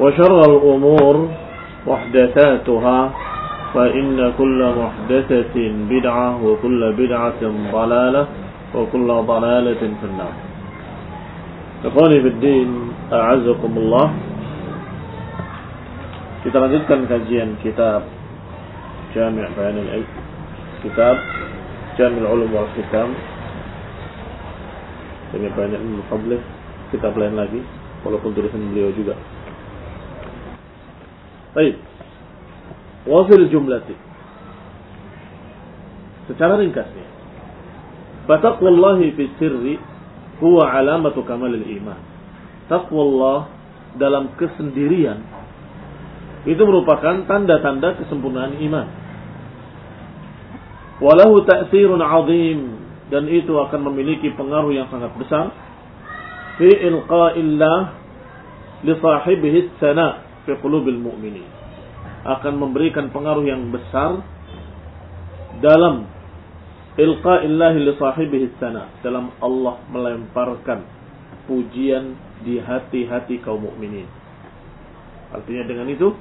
وشر الأمور محدثاتها فإن كل محدثة بدعة وكل بدعة ضلالة وكل ضلالة في النار إخواني في الدين أعزكم الله kita lanjutkan kajian kitab Jami' Bayan al kitab Jami' al-Ulum wal Hikam Jami' Bayan al-Fadlih kitab lain lagi walaupun tulisan beliau juga Baik Wafil jumlati Secara ringkasnya Fataqwallahi fi sirri Huwa alamatu kamalil iman Taqwallah dalam kesendirian. Itu merupakan tanda-tanda kesempurnaan iman. Walahu ta'sirun azim Dan itu akan memiliki pengaruh yang sangat besar. Fi ilqa'illah Li sahibihi sana Fi qulubil mu'minin akan memberikan pengaruh yang besar dalam ilqa'illahi li sahibihi sana dalam Allah melemparkan pujian di hati-hati kaum mukminin. Artinya dengan itu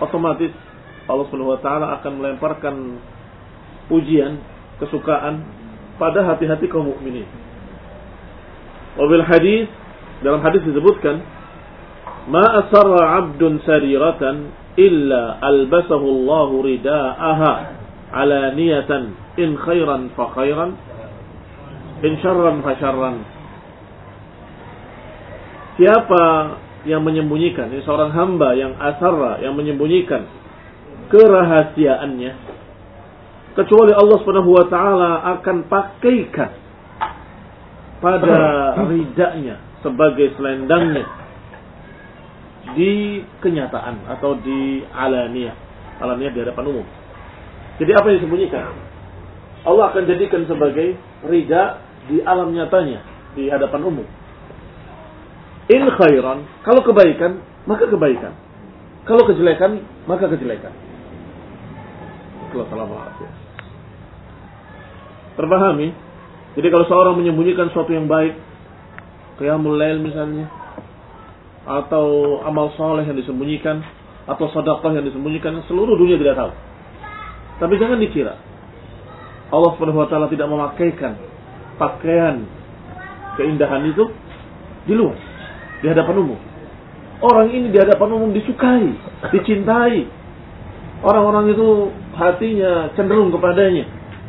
otomatis Allah Subhanahu wa taala akan melemparkan pujian, kesukaan pada hati-hati kaum mukminin. Wabil hadis dalam hadis disebutkan ma asarra 'abdun sariratan illa albasahu Allah ridaaha alaniyatan in khairan fa khairan in syarran fa syarran. Siapa yang menyembunyikan ini seorang hamba yang asarra yang menyembunyikan kerahasiaannya kecuali Allah Subhanahu wa taala akan pakaikan pada ridanya sebagai selendangnya di kenyataan atau di alaniah. Alaniah di hadapan umum. Jadi apa yang disembunyikan? Allah akan jadikan sebagai rida di alam nyatanya, di hadapan umum. In khairan, kalau kebaikan, maka kebaikan. Kalau kejelekan, maka kejelekan. Terpahami? Jadi kalau seorang menyembunyikan sesuatu yang baik, qiyamul lail misalnya, atau amal soleh yang disembunyikan atau sedekah yang disembunyikan seluruh dunia tidak tahu. Tapi jangan dikira Allah Subhanahu wa taala tidak memakaikan pakaian keindahan itu di luar, di hadapan umum. Orang ini di hadapan umum disukai, dicintai. Orang-orang itu hatinya cenderung kepadanya,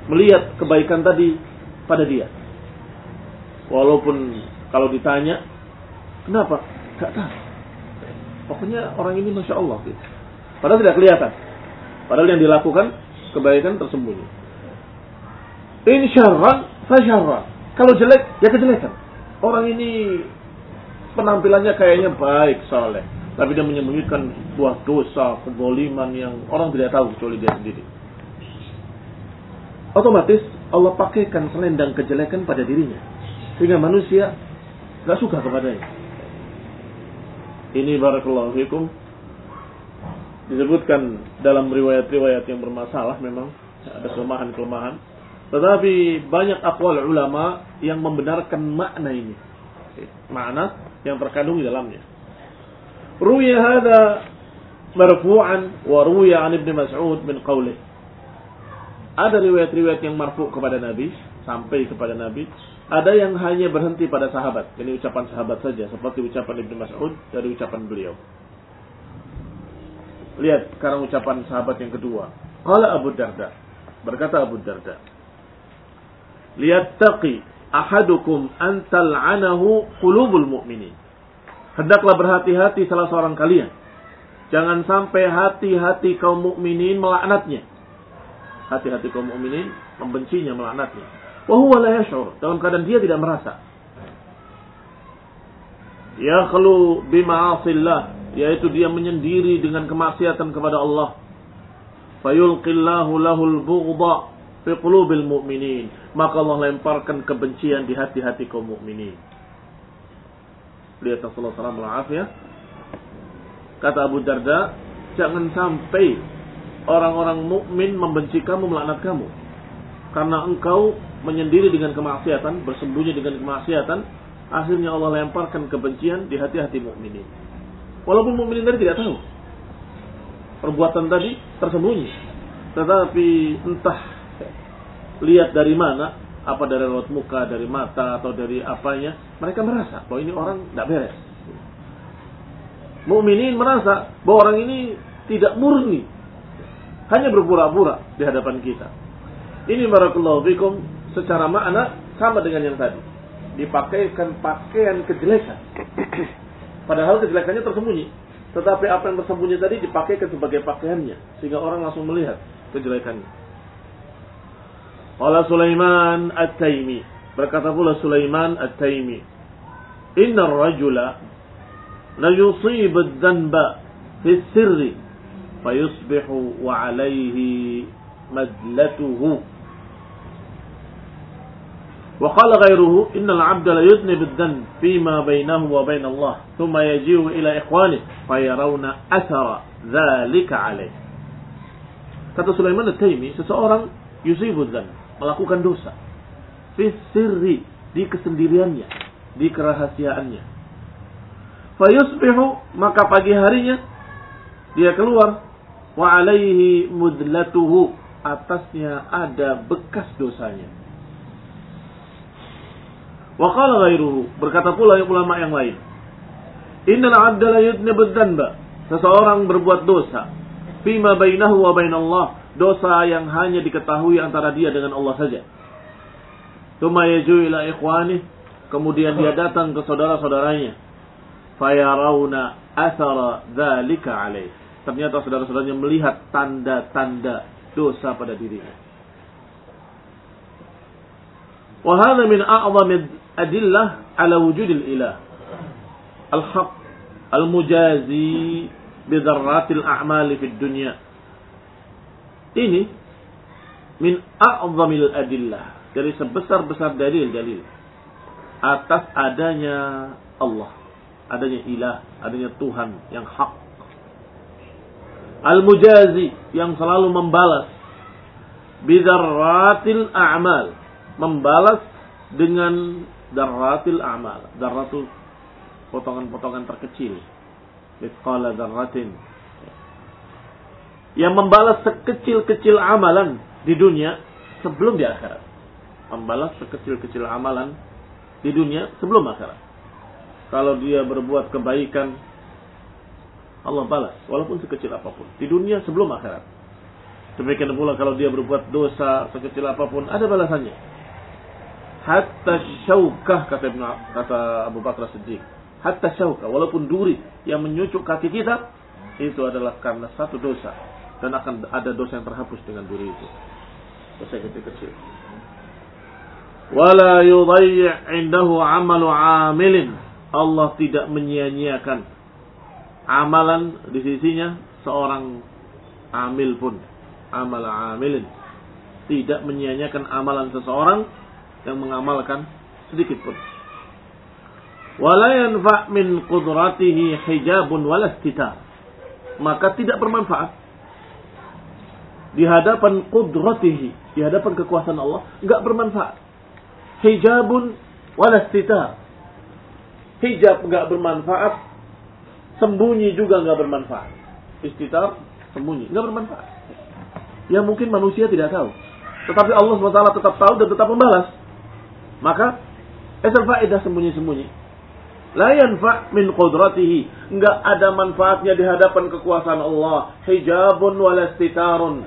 melihat kebaikan tadi pada dia. Walaupun kalau ditanya, kenapa? Gak tahu. Pokoknya orang ini masya Allah. Padahal tidak kelihatan. Padahal yang dilakukan kebaikan tersembunyi. Insyarran fasyarran. Kalau jelek, ya kejelekan. Orang ini penampilannya kayaknya baik, soleh. Tapi dia menyembunyikan buah dosa, keboliman yang orang tidak tahu kecuali dia sendiri. Otomatis Allah pakaikan selendang kejelekan pada dirinya. Sehingga manusia gak suka kepadanya. Ini barakallahu fikum disebutkan dalam riwayat-riwayat yang bermasalah memang ada kelemahan-kelemahan tetapi banyak akwal ulama yang membenarkan makna ini. Makna yang terkandung di dalamnya. Ruya hada marfu'an wa ruya an Ibn Mas'ud min qawlih. Ada riwayat-riwayat yang marfu kepada Nabi, sampai kepada Nabi. Ada yang hanya berhenti pada sahabat. Ini ucapan sahabat saja, seperti ucapan Ibn Mas'ud dari ucapan beliau. Lihat sekarang ucapan sahabat yang kedua. Qala Abu Darda. Berkata Abu Darda liyattaqi ahadukum an tal'anahu qulubul. Hendaklah berhati-hati salah seorang kalian. Jangan sampai hati-hati kaum mukminin melaknatnya. Hati-hati kaum mukminin membencinya, melaknatnya. Wa huwa la yash'ur. Dalam keadaan dia tidak merasa. Yakhlu bima'asillah. Yaitu dia menyendiri dengan kemaksiatan kepada Allah. Fayulqillahu lahul bughda fi qulubil mu'minin, maka Allah lemparkan kebencian di hati-hati kaum mukminin. Lihat Rasulullah SAW ya. Kata Abu Darda, jangan sampai orang-orang mukmin membenci kamu, melaknat kamu. Karena engkau menyendiri dengan kemaksiatan, bersembunyi dengan kemaksiatan, akhirnya Allah lemparkan kebencian di hati-hati mukminin. Walaupun mukminin tadi tidak tahu. Perbuatan tadi tersembunyi. Tetapi entah lihat dari mana, apa dari raut muka, dari mata atau dari apanya, mereka merasa bahwa ini orang tidak beres. Mukminin merasa bahwa orang ini tidak murni, hanya berpura-pura di hadapan kita. Ini barakallahu fikum secara makna sama dengan yang tadi. Dipakaikan pakaian kejelekan. Padahal kejelekannya tersembunyi. Tetapi apa yang tersembunyi tadi dipakaikan sebagai pakaiannya. Sehingga orang langsung melihat kejelekannya. Qala Sulaiman At-Taimi. Berkata pula Sulaiman At-Taimi. Inna rajula la yusib ad-dhanba fi sirri fayusbihu wa alayhi madlatuhu. وقال غيره إن العبد لا يذنب الذنب فيما بينه وبين الله ثم يجيء إلى إخوانه فيرون أثر ذلك عليه kata Sulaiman At-Taimi seseorang yusibu dzan melakukan dosa. Fisirri di kesendiriannya, di kerahasiaannya. Fayusbihu maka pagi harinya dia keluar wa alaihi mudlatuhu atasnya ada bekas dosanya. Wa qala ghairuhu berkata pula ulama yang lain. Innal 'abda la yudnibu dzanba. Seseorang berbuat dosa fima bainahu wa bainallah dosa yang hanya diketahui antara dia dengan Allah saja. Tuma yaju ila ikhwani, kemudian dia datang ke saudara-saudaranya. Fayarawna athara dzalika alaih. Ternyata saudara-saudaranya melihat tanda-tanda dosa pada dirinya. Wahana min a'zam adillah ala wujudil ilah. Al-haq al-mujazi bidarratil a'mali fid dunya ini min a'zamil adillah. Dari sebesar-besar dalil-dalil. Atas adanya Allah. Adanya ilah. Adanya Tuhan yang hak. Al-mujazi. Yang selalu membalas. Bidarratil a'mal. Membalas dengan darratil a'mal. Darratul potongan-potongan terkecil. Mithqala darratin yang membalas sekecil-kecil amalan di dunia sebelum di akhirat. Membalas sekecil-kecil amalan di dunia sebelum akhirat. Kalau dia berbuat kebaikan, Allah balas walaupun sekecil apa pun di dunia sebelum akhirat. Demikian pula kalau dia berbuat dosa sekecil apa pun ada balasannya. Hatta syaukah kata Ibn, kata Abu Bakar Siddiq. hatta syauka, walaupun duri yang menyucuk kaki kita, itu adalah karena satu dosa. Dan akan ada dosa yang terhapus dengan duri itu. Dosa kecil-kecil. Wala yudayyi' indahu amalu amilin. Allah tidak menyia-nyiakan amalan di sisinya seorang amil pun. Amal amilin. Tidak menyia-nyiakan amalan seseorang yang mengamalkan sedikit pun. Wala yanfa' min qudratihi hijabun wala Maka tidak bermanfaat di hadapan qudratihi, di hadapan kekuasaan Allah, enggak bermanfaat. Hijabun wala Hijab enggak bermanfaat, sembunyi juga enggak bermanfaat. Istitar sembunyi, enggak bermanfaat. Ya mungkin manusia tidak tahu. Tetapi Allah SWT tetap tahu dan tetap membalas. Maka, esal faedah sembunyi-sembunyi. La yanfa' min qudratihi. Enggak ada manfaatnya di hadapan kekuasaan Allah. Hijabun walastitarun.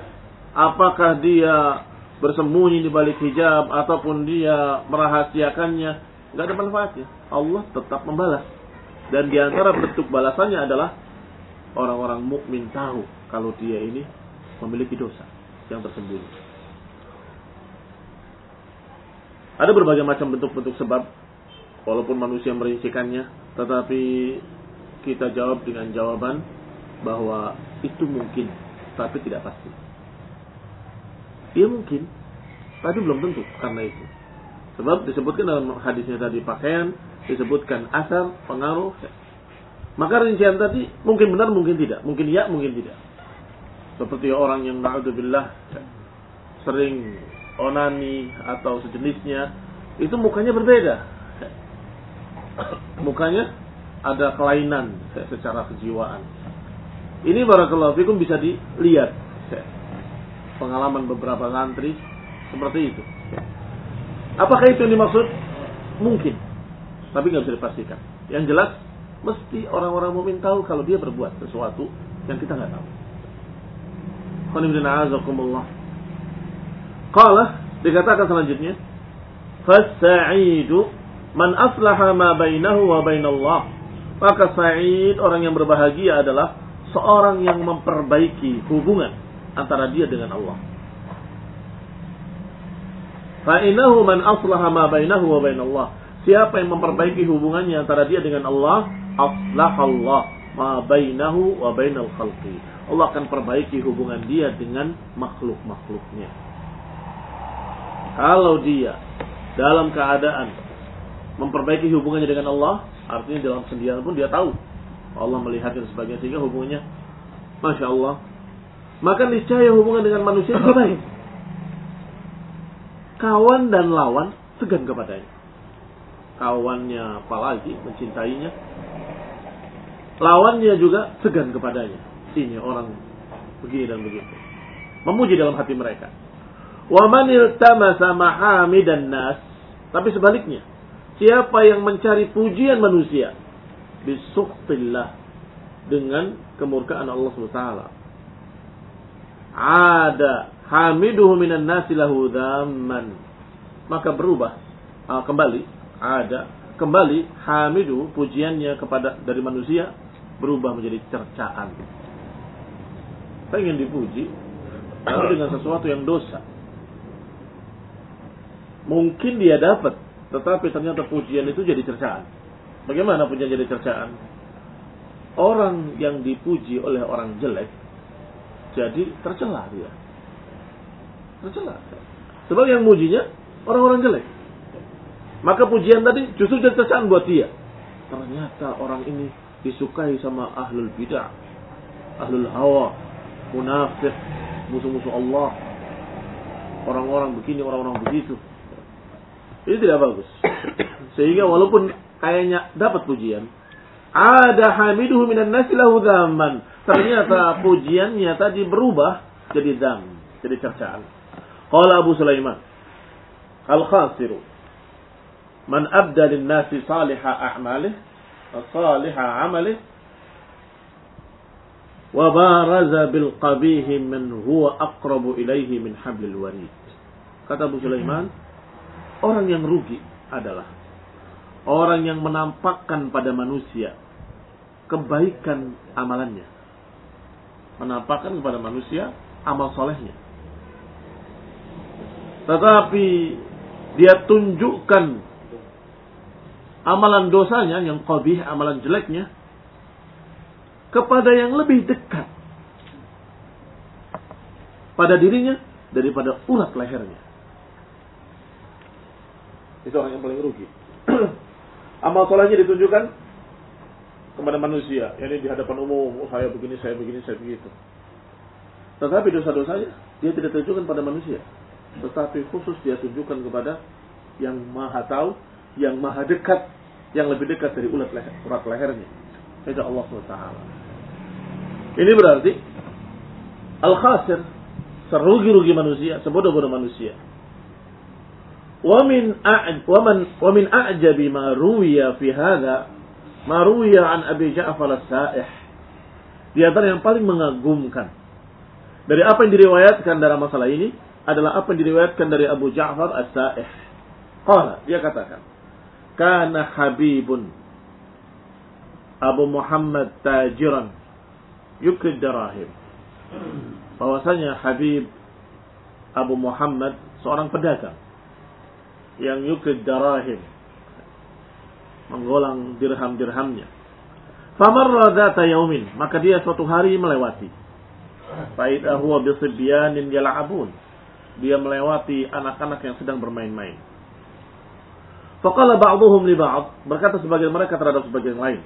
Apakah dia bersembunyi di balik hijab ataupun dia merahasiakannya, enggak ada manfaatnya. Allah tetap membalas. Dan di antara bentuk balasannya adalah orang-orang mukmin tahu kalau dia ini memiliki dosa yang tersembunyi. Ada berbagai macam bentuk-bentuk sebab walaupun manusia merincikannya, tetapi kita jawab dengan jawaban bahwa itu mungkin, tapi tidak pasti. Dia mungkin, tapi belum tentu karena itu. Sebab disebutkan dalam hadisnya tadi pakaian, disebutkan asal, pengaruh. Maka rincian tadi mungkin benar, mungkin tidak. Mungkin ya, mungkin tidak. Seperti orang yang na'udzubillah sering onani atau sejenisnya, itu mukanya berbeda. Mukanya ada kelainan secara kejiwaan. Ini barakallahu fikum bisa dilihat. Pengalaman beberapa santri seperti itu. Apakah itu yang dimaksud? Mungkin. Tapi nggak bisa dipastikan. Yang jelas, mesti orang-orang mukmin tahu kalau dia berbuat sesuatu yang kita nggak tahu. Qanibdina Qala dikatakan selanjutnya, "Fas-sa'idu man aslaha ma bainahu wa bainallah." Maka sa'id orang yang berbahagia adalah seorang yang memperbaiki hubungan antara dia dengan Allah. Fa'inahu man aslaha ma bainahu wa bainallah. Siapa yang memperbaiki hubungannya antara dia dengan Allah, aslahallah ma bainahu wa bainal khalqi. Allah akan perbaiki hubungan dia dengan makhluk-makhluknya. Kalau dia dalam keadaan memperbaiki hubungannya dengan Allah, artinya dalam sendirian pun dia tahu Allah melihat dan sebagainya sehingga hubungannya Masya Allah maka niscaya hubungan dengan manusia baik. Kawan dan lawan segan kepadanya. Kawannya apalagi mencintainya. Lawannya juga segan kepadanya. Sini orang begini dan begitu. Memuji dalam hati mereka. Wa man iltamasa mahamidan nas. Tapi sebaliknya, siapa yang mencari pujian manusia bisuktillah dengan kemurkaan Allah SWT. Ada hamiduhu minan nasi lahu dhamman. Maka berubah uh, kembali ada kembali hamidu pujiannya kepada dari manusia berubah menjadi cercaan. Pengen dipuji tapi dengan sesuatu yang dosa Mungkin dia dapat, tetapi ternyata pujian itu jadi cercaan. Bagaimana pujian jadi cercaan? Orang yang dipuji oleh orang jelek, jadi tercela dia. Tercela. Sebab yang mujinya orang-orang jelek. Maka pujian tadi justru jadi cercaan buat dia. Ternyata orang ini disukai sama ahlul bidah, ahlul hawa, munafik, musuh-musuh Allah. Orang-orang begini, orang-orang begitu. Ini tidak bagus. Sehingga walaupun kayaknya dapat pujian, ada hamiduhu minan nasi lahu zaman. Ternyata pujiannya tadi berubah jadi dam, jadi cercaan. Qala Abu Sulaiman, al-khasiru man abda nasi salihah a'malih, salihah amalih, wa baraza bil qabihi man huwa aqrabu ilaihi min hablil warid. Kata Abu Sulaiman, Orang yang rugi adalah Orang yang menampakkan pada manusia kebaikan amalannya. Menampakkan kepada manusia amal solehnya. Tetapi dia tunjukkan amalan dosanya yang qabih, amalan jeleknya kepada yang lebih dekat pada dirinya daripada urat lehernya. Itu orang yang paling rugi. Amal solehnya ditunjukkan kepada manusia. Ini di hadapan umum, oh, saya begini, saya begini, saya begitu. Tetapi dosa-dosanya dia tidak tunjukkan pada manusia. Tetapi khusus dia tunjukkan kepada yang maha tahu, yang maha dekat, yang lebih dekat dari urat, leher, urat lehernya. Itu Allah SWT. Ini berarti al-khasir serugi-rugi manusia, sebodoh-bodoh manusia. Man wa min a'jabi ma ruwiya fi hadha ma ruwiya an Abi Ja'far as-Sa'ih. Di antara yang paling mengagumkan dari apa yang diriwayatkan dalam masalah ini adalah apa yang diriwayatkan dari Abu Ja'far as-Sa'ih. Qala, dia katakan, "Kana Habibun Abu Muhammad tajiran yukid darahim." bahwasanya Habib Abu Muhammad seorang pedagang yang yukid darahim menggolang dirham-dirhamnya. Famarra dzata yaumin, maka dia suatu hari melewati. Faida huwa bisibyanin yal'abun. Dia melewati anak-anak yang sedang bermain-main. Faqala ba'dhum li ba'd, berkata sebagian mereka terhadap sebagian lain.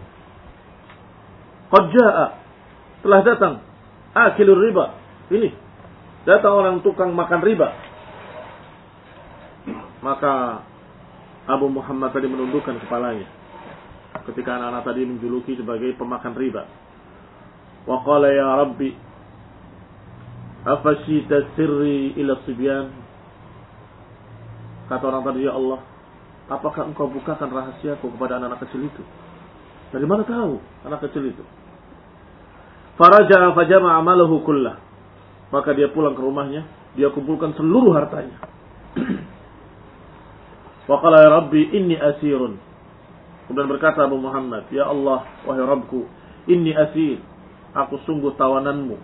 Qad jaa, telah datang akilur riba, ini datang orang tukang makan riba. Maka Abu Muhammad tadi menundukkan kepalanya ketika anak-anak tadi menjuluki sebagai pemakan riba. Wa qala ya Rabbi afashita sirri ila sibyan Kata orang tadi, Ya Allah, apakah engkau bukakan rahasiaku kepada anak-anak kecil itu? Dari mana tahu anak kecil itu? Faraja fajama amalahu kullah. Maka dia pulang ke rumahnya, dia kumpulkan seluruh hartanya. Waqala ya Rabbi inni asirun. Kemudian berkata Abu Muhammad, Ya Allah, wahai Rabbku, inni asir. Aku sungguh tawananmu.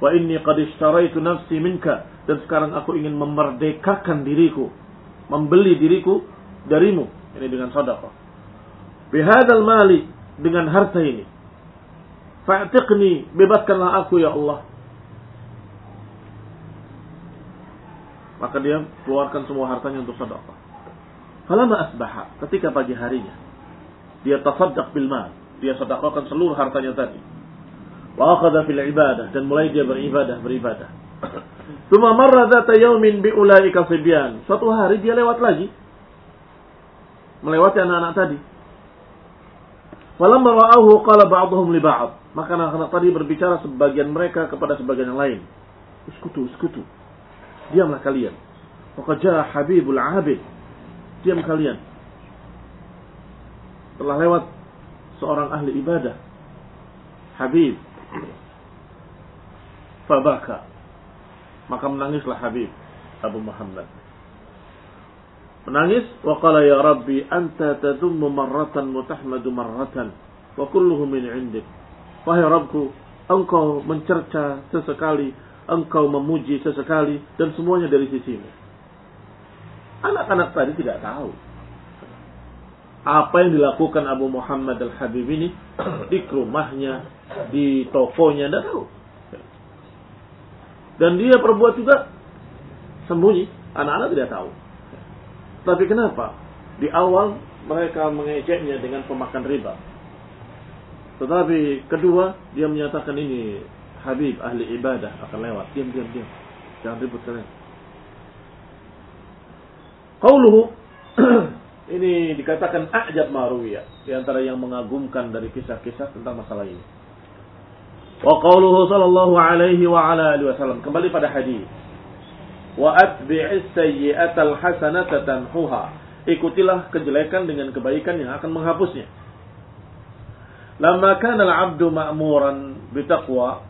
Wa inni qad ishtaraitu nafsi minka. Dan sekarang aku ingin memerdekakan diriku. Membeli diriku darimu. Ini dengan sadaqah. Bihadal mali. Dengan harta ini. Fa'tiqni. Bebaskanlah aku ya Allah. Maka dia keluarkan semua hartanya untuk sedekah. Falama asbaha, ketika pagi harinya, dia tasaddaq bil mal, dia sedekahkan seluruh hartanya tadi. Wa akhadha fil ibadah dan mulai dia beribadah, beribadah. Tsumma marra dzata yaumin bi ulaika sibyan. Suatu hari dia lewat lagi. Melewati anak-anak tadi. Falamma ra'ahu qala ba'dhum li ba'd. Maka anak-anak tadi berbicara sebagian mereka kepada sebagian yang lain. Uskutu, uskutu diamlah kalian. Waqad Habibul Abid. Diam kalian. Telah lewat seorang ahli ibadah. Habib. Fabaka. Maka menangislah Habib Abu Muhammad. Menangis waqala ya Rabbi anta tadummu marratan mutahmadu marratan wa kulluhu min indik. Wahai Rabbku, engkau mencerca sesekali engkau memuji sesekali dan semuanya dari sisimu. Anak-anak tadi tidak tahu apa yang dilakukan Abu Muhammad al-Habib ini di rumahnya, di tokonya, tidak tahu. Dan dia perbuat juga sembunyi, anak-anak tidak tahu. Tapi kenapa? Di awal mereka mengejeknya dengan pemakan riba. Tetapi kedua, dia menyatakan ini Habib ahli ibadah akan lewat. Diam, diam, diam. Jangan ribut kalian. Qauluhu ini dikatakan a'jab marwiyah di antara yang mengagumkan dari kisah-kisah tentang masalah ini. Wa qauluhu sallallahu alaihi wa ala alihi wasallam kembali pada hadis. Wa atbi'is sayyi'atal hasanata tanhuha. Ikutilah kejelekan dengan kebaikan yang akan menghapusnya. Lama kana al-'abdu ma'muran bitaqwa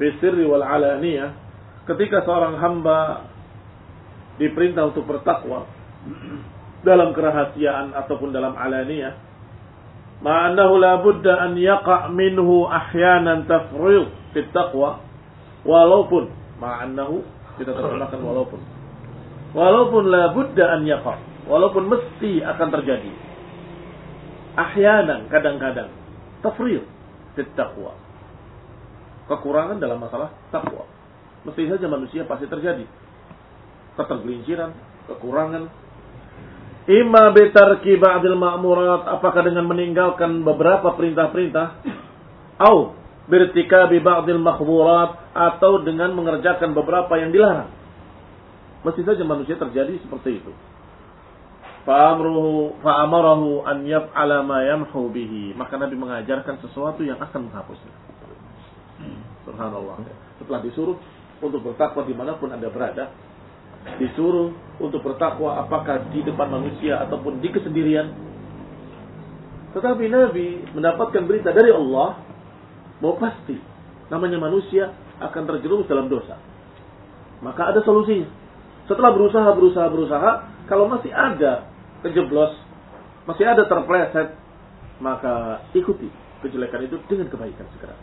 Fisirri wal alaniyah ketika seorang hamba diperintah untuk bertakwa dalam kerahasiaan ataupun dalam alaniyah ma'annahu la budda an yaqa' minhu ahyanan tafrid fi taqwa walaupun ma'annahu kita terjemahkan walaupun walaupun la budda an yaqa' walaupun mesti akan terjadi ahyanan kadang-kadang tafrid fi taqwa. Kekurangan dalam masalah takwa. Mesti saja manusia pasti terjadi ketergelinciran kekurangan Ima betarki ba'dil ma'murat. Apakah dengan meninggalkan beberapa perintah-perintah. Au bertikabi ba'dil makhburat. Atau dengan mengerjakan beberapa yang dilarang. Mesti saja manusia terjadi seperti itu. Fa'amruhu fa'amarahu an yaf'ala ma yamhu bihi. Maka Nabi mengajarkan sesuatu yang akan menghapusnya. Subhanallah. Setelah disuruh untuk bertakwa di mana pun anda berada, disuruh untuk bertakwa apakah di depan manusia ataupun di kesendirian. Tetapi Nabi mendapatkan berita dari Allah bahwa pasti namanya manusia akan terjerumus dalam dosa. Maka ada solusinya. Setelah berusaha, berusaha, berusaha, kalau masih ada kejeblos, masih ada terpleset, maka ikuti kejelekan itu dengan kebaikan segera.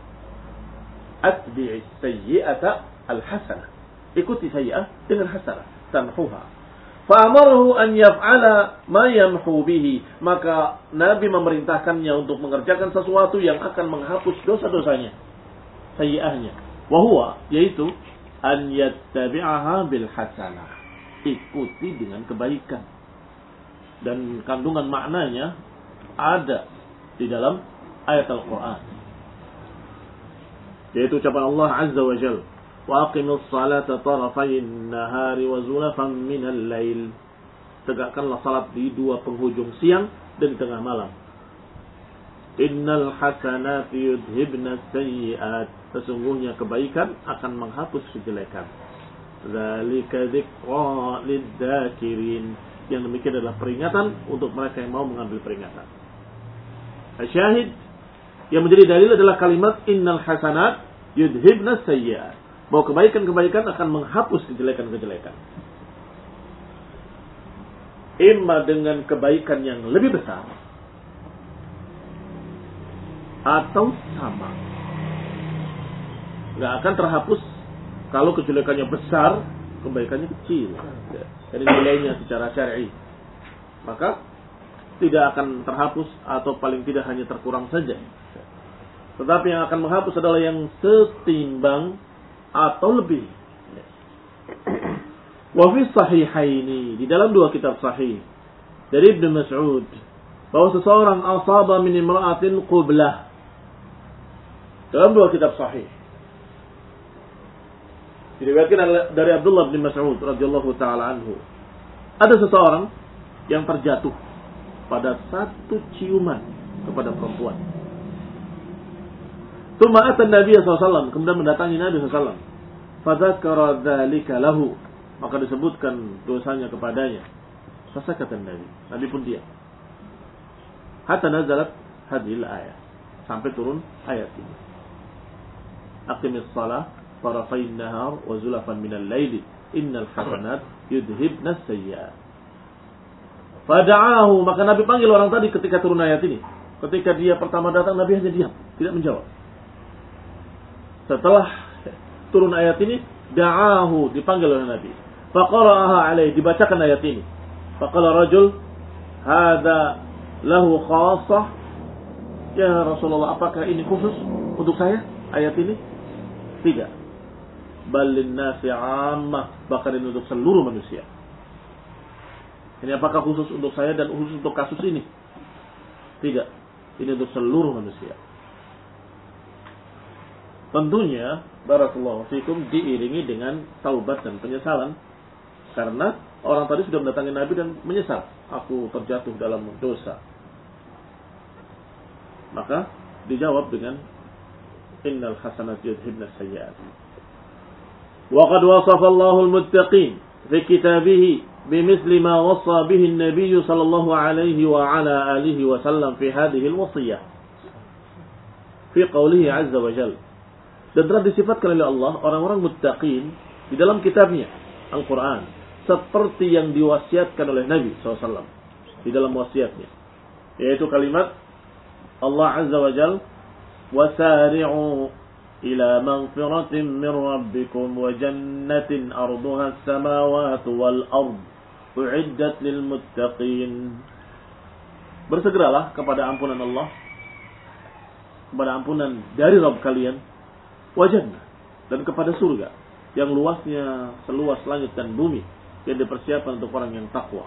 Atbi'i sayyi'ata al-hasanah. Ikuti sayyi'ah dengan hasanah tamhuha. Fa'amarahu an yaf'ala ma yamhu bihi. Maka Nabi memerintahkannya untuk mengerjakan sesuatu yang akan menghapus dosa-dosanya. Sayyi'ahnya. Wahuwa, yaitu an yattabi'aha bil hasanah. Ikuti dengan kebaikan. Dan kandungan maknanya ada di dalam ayat Al-Quran. Yaitu ucapan Allah Azza wa Jalla وأقم الصلاة طرفي النهار وزلفا من الليل tegakkanlah salat di dua penghujung siang dan di tengah malam Innal hasanat yudhibna sayyiat Sesungguhnya kebaikan akan menghapus kejelekan Zalika dzikra lidzakirin Yang demikian adalah peringatan untuk mereka yang mau mengambil peringatan Syahid yang menjadi dalil adalah kalimat innal hasanat yudhibna sayyiat bahwa kebaikan-kebaikan akan menghapus kejelekan-kejelekan. Imma dengan kebaikan yang lebih besar atau sama. Nggak akan terhapus kalau kejelekannya besar, kebaikannya kecil. Jadi nilainya secara syar'i. Maka tidak akan terhapus atau paling tidak hanya terkurang saja. Tetapi yang akan menghapus adalah yang setimbang atau lebih. Wa fi sahihaini di dalam dua kitab sahih dari Ibnu Mas'ud bahwa seseorang asaba min imra'atin qublah dalam dua kitab sahih diriwayatkan dari Abdullah bin Mas'ud radhiyallahu taala anhu ada seseorang yang terjatuh pada satu ciuman kepada perempuan Tuma Nabi SAW. Kemudian mendatangi Nabi SAW. Fadzakara dzalika lahu. Maka disebutkan dosanya kepadanya. Fasakata Nabi. Nabi pun diam. Hatta nazalat hadhil ayat. Sampai turun ayat ini. Aqimis salah tarafain nahar wa zulafan minal laili. Innal hasanat yudhibna sayyiat. Fada'ahu. Maka Nabi panggil orang tadi ketika turun ayat ini. Ketika dia pertama datang, Nabi hanya diam. Tidak menjawab. Setelah turun ayat ini, da'ahu dipanggil oleh Nabi. Faqara'aha alaih dibacakan ayat ini. Faqala rajul, "Hadza lahu khassah." Ya Rasulullah, apakah ini khusus untuk saya ayat ini? Tidak. Balin nasi ammah, bahkan ini untuk seluruh manusia. Ini apakah khusus untuk saya dan khusus untuk kasus ini? Tidak. Ini untuk seluruh manusia. Tentunya barakallahu fikum diiringi dengan taubat dan penyesalan karena orang tadi sudah mendatangi Nabi dan menyesal, aku terjatuh dalam dosa. Maka dijawab dengan innal hasanat yudhibna sayyi'at. Wa qad wasafa Allahu al-muttaqin fi kitabih بمثل ما وصى به النبي صلى الله عليه وعلى آله وسلم في هذه الوصية في قوله عز وجل dan telah disifatkan oleh Allah orang-orang muttaqin di dalam kitabnya Al-Quran seperti yang diwasiatkan oleh Nabi SAW di dalam wasiatnya. Yaitu kalimat Allah Azza wa Jal min rabbikum wa jannatin arduha as-samawati wal ard uiddat lil muttaqin. Bersegeralah kepada ampunan Allah kepada ampunan dari Rabb kalian wajahnya dan kepada surga yang luasnya seluas langit dan bumi yang dipersiapkan untuk orang yang takwa.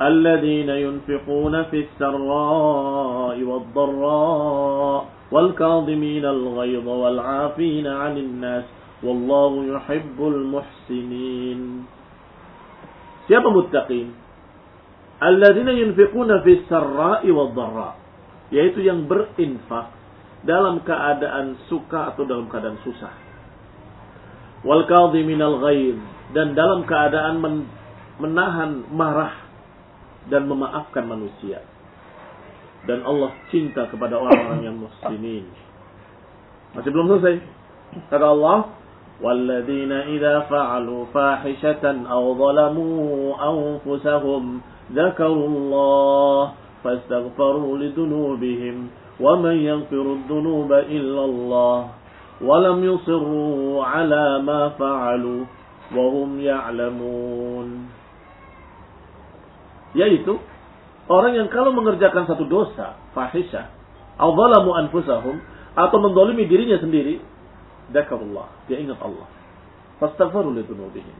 الذين ينفقون في السراء والضراء والكاظمين الغيظ والعافين عن الناس والله يحب المحسنين Siapa muttaqin? Alladzina yunfiquna fi sarra'i wad dharra. Yaitu yang berinfak dalam keadaan suka atau dalam keadaan susah. Wal kadhiminal ghaib dan dalam keadaan menahan marah dan memaafkan manusia. Dan Allah cinta kepada orang-orang yang muslimin. Masih belum selesai. Kata Allah, وَالَّذِينَ إِذَا فَعَلُوا فَاحِشَةً أَوْ ظَلَمُوا أَنفُسَهُمْ ذَكَرُوا اللَّهَ فَاسْتَغْفَرُوا لِذُنُوبِهِمْ وَمَنْ يَغْفِرُ الذُّنُوبَ إِلَّا اللَّهُ وَلَمْ يُصِرُّوا عَلَى مَا فَعَلُوا وَهُمْ يَعْلَمُونَ yaitu orang yang kalau mengerjakan satu dosa fahisyah atau zalamu anfusahum atau mendolimi dirinya sendiri dakarullah dia ingat Allah fastaghfiru li dzunubihim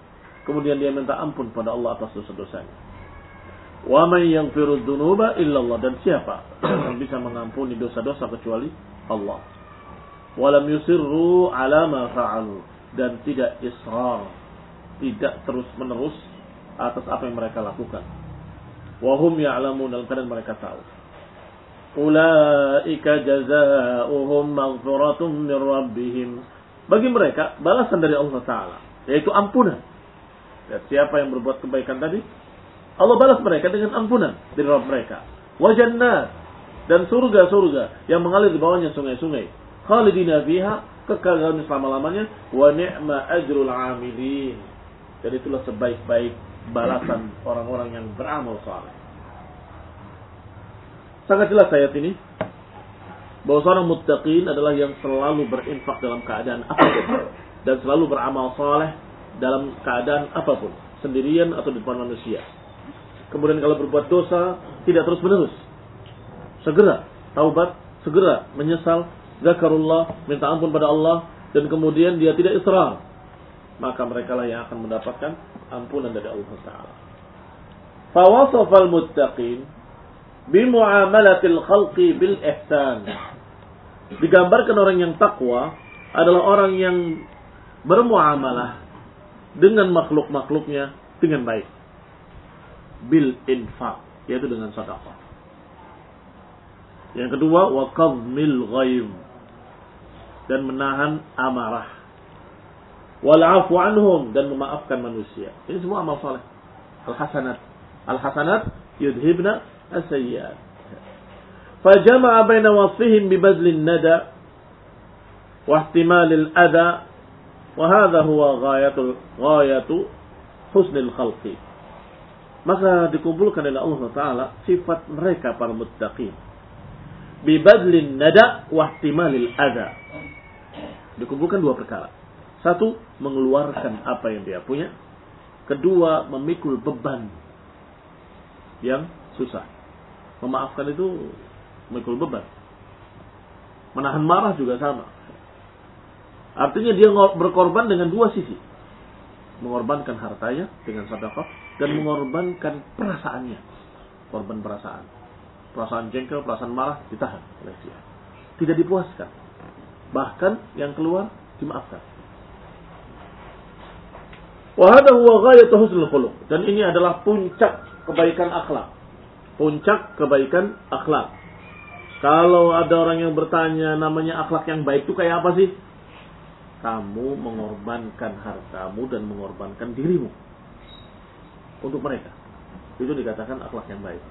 kemudian dia minta ampun pada Allah atas dosa-dosanya wa man yaghfiru dzunuba illa Allah dan siapa yang bisa mengampuni dosa-dosa kecuali Allah. Walam yusirru ala ma fa'alu. Dan tidak israr. Tidak terus menerus atas apa yang mereka lakukan. Wahum ya'lamun. Dalam keadaan mereka tahu. Ulaika jazaohum maghfiratun min rabbihim. Bagi mereka balasan dari Allah taala yaitu ampunan. Dan siapa yang berbuat kebaikan tadi Allah balas mereka dengan ampunan dari Rabb mereka. Wa jannat dan surga-surga yang mengalir di bawahnya sungai-sungai. Khalidina fiha kekal dalam selama-lamanya wa ni'ma ajrul amilin. Dan itulah sebaik-baik balasan orang-orang yang beramal saleh. Sangat jelas ayat ini bahwa seorang muttaqin adalah yang selalu berinfak dalam keadaan apa pun dan selalu beramal saleh dalam keadaan apa pun, sendirian atau di depan manusia. Kemudian kalau berbuat dosa tidak terus menerus. Segera taubat, segera menyesal, zakarullah, minta ampun pada Allah dan kemudian dia tidak israr. Maka mereka lah yang akan mendapatkan ampunan dari Allah Taala. Fawasafal muttaqin bimuamalatil khalqi bil ihsan. Digambarkan orang yang takwa adalah orang yang bermuamalah dengan makhluk-makhluknya dengan baik. Bil infak, yaitu dengan sedekah. Yang kedua, wa qadmil ghaib dan menahan amarah wal anhum dan memaafkan manusia. Ini semua amal saleh. Al hasanat. Al hasanat yudhibna as-sayyi'at. Fajama'a baina wasfihim bi badlin nada wa ihtimalil adha wa hadha huwa ghayatul ghayatu husnil khalqi. Maka dikumpulkan oleh Allah Ta'ala sifat mereka para muttaqin. Bibadlin nada wa ihtimalil adha. Dikumpulkan dua perkara satu, mengeluarkan apa yang dia punya. Kedua, memikul beban yang susah. Memaafkan itu memikul beban. Menahan marah juga sama. Artinya dia berkorban dengan dua sisi. Mengorbankan hartanya dengan sedekah dan mengorbankan perasaannya. Korban perasaan. Perasaan jengkel, perasaan marah ditahan oleh dia. Tidak dipuaskan. Bahkan yang keluar dimaafkan. Wahada huwa ghayatu husnul khuluq. Dan ini adalah puncak kebaikan akhlak. Puncak kebaikan akhlak. Kalau ada orang yang bertanya namanya akhlak yang baik itu kayak apa sih? Kamu mengorbankan hartamu dan mengorbankan dirimu. Untuk mereka. Itu dikatakan akhlak yang baik.